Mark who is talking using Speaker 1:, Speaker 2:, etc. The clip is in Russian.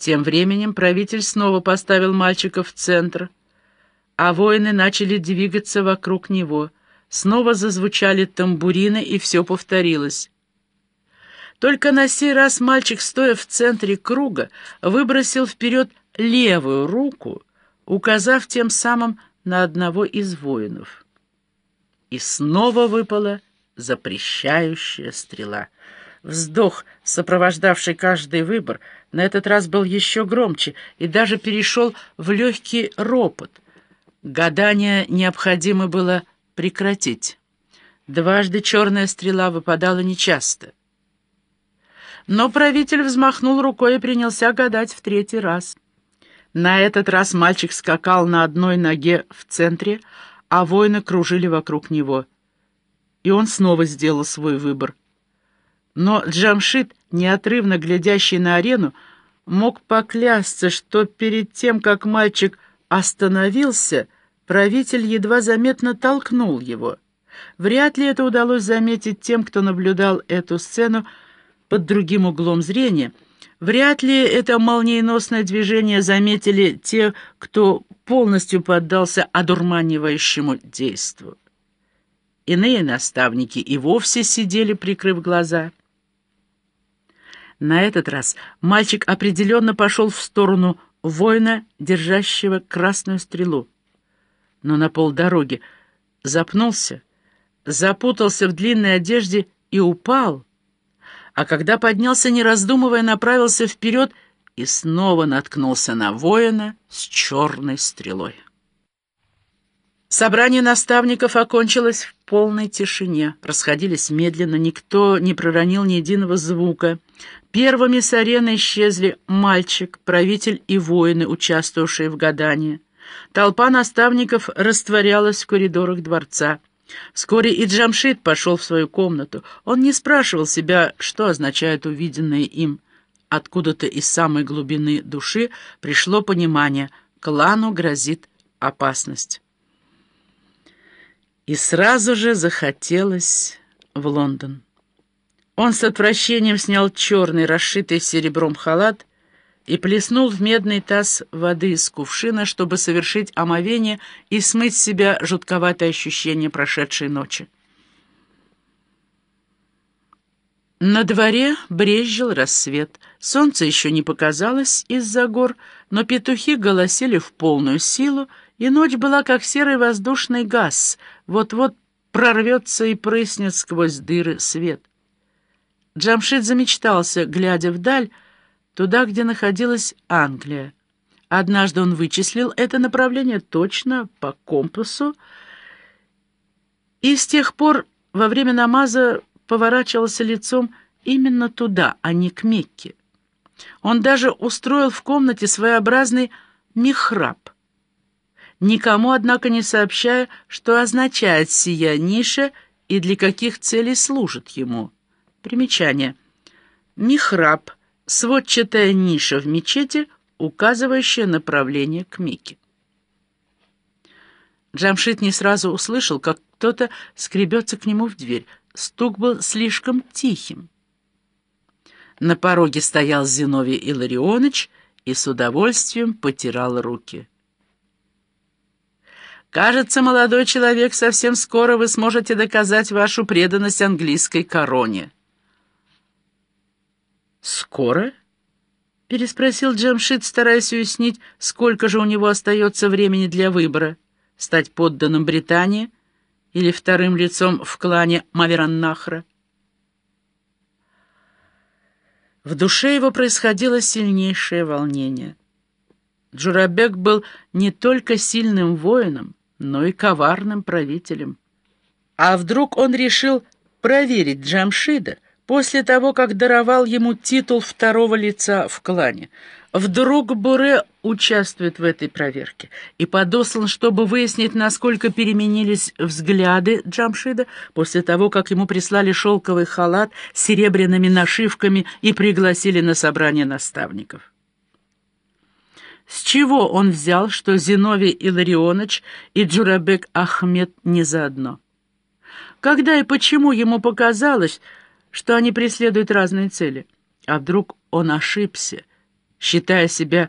Speaker 1: Тем временем правитель снова поставил мальчика в центр, а воины начали двигаться вокруг него. Снова зазвучали тамбурины, и все повторилось. Только на сей раз мальчик, стоя в центре круга, выбросил вперед левую руку, указав тем самым на одного из воинов. И снова выпала запрещающая стрела. Вздох, сопровождавший каждый выбор, на этот раз был еще громче и даже перешел в легкий ропот. Гадание необходимо было прекратить. Дважды черная стрела выпадала нечасто. Но правитель взмахнул рукой и принялся гадать в третий раз. На этот раз мальчик скакал на одной ноге в центре, а воины кружили вокруг него. И он снова сделал свой выбор. Но Джамшит, неотрывно глядящий на арену, мог поклясться, что перед тем, как мальчик остановился, правитель едва заметно толкнул его. Вряд ли это удалось заметить тем, кто наблюдал эту сцену под другим углом зрения — Вряд ли это молниеносное движение заметили те, кто полностью поддался одурманивающему действу. Иные наставники и вовсе сидели, прикрыв глаза. На этот раз мальчик определенно пошел в сторону воина, держащего красную стрелу. Но на полдороги запнулся, запутался в длинной одежде и упал — а когда поднялся, не раздумывая, направился вперед и снова наткнулся на воина с черной стрелой. Собрание наставников окончилось в полной тишине. Расходились медленно, никто не проронил ни единого звука. Первыми с арены исчезли мальчик, правитель и воины, участвовавшие в гадании. Толпа наставников растворялась в коридорах дворца. Вскоре и Джамшит пошел в свою комнату. Он не спрашивал себя, что означает увиденное им. Откуда-то из самой глубины души пришло понимание — клану грозит опасность. И сразу же захотелось в Лондон. Он с отвращением снял черный, расшитый серебром халат и плеснул в медный таз воды из кувшина, чтобы совершить омовение и смыть с себя жутковатое ощущение прошедшей ночи. На дворе брезжил рассвет. Солнце еще не показалось из-за гор, но петухи голосили в полную силу, и ночь была как серый воздушный газ, вот-вот прорвется и прыснет сквозь дыры свет. Джамшит замечтался, глядя вдаль, туда, где находилась Англия. Однажды он вычислил это направление точно по компасу, и с тех пор во время намаза поворачивался лицом именно туда, а не к Мекке. Он даже устроил в комнате своеобразный михраб, никому, однако, не сообщая, что означает сия ниша и для каких целей служит ему. Примечание. Михраб — сводчатая ниша в мечети, указывающая направление к Мекке. Джамшит не сразу услышал, как кто-то скребется к нему в дверь. Стук был слишком тихим. На пороге стоял Зиновий Илларионович и с удовольствием потирал руки. «Кажется, молодой человек, совсем скоро вы сможете доказать вашу преданность английской короне». «Скоро?» — переспросил Джамшит, стараясь уяснить, сколько же у него остается времени для выбора — стать подданным Британии или вторым лицом в клане Мавераннахра. В душе его происходило сильнейшее волнение. Джурабек был не только сильным воином, но и коварным правителем. А вдруг он решил проверить Джамшида — после того, как даровал ему титул второго лица в клане. Вдруг Буре участвует в этой проверке и подослан, чтобы выяснить, насколько переменились взгляды Джамшида после того, как ему прислали шелковый халат с серебряными нашивками и пригласили на собрание наставников. С чего он взял, что Зиновий Илларионович и Джурабек Ахмед не заодно? Когда и почему ему показалось, что они преследуют разные цели. А вдруг он ошибся, считая себя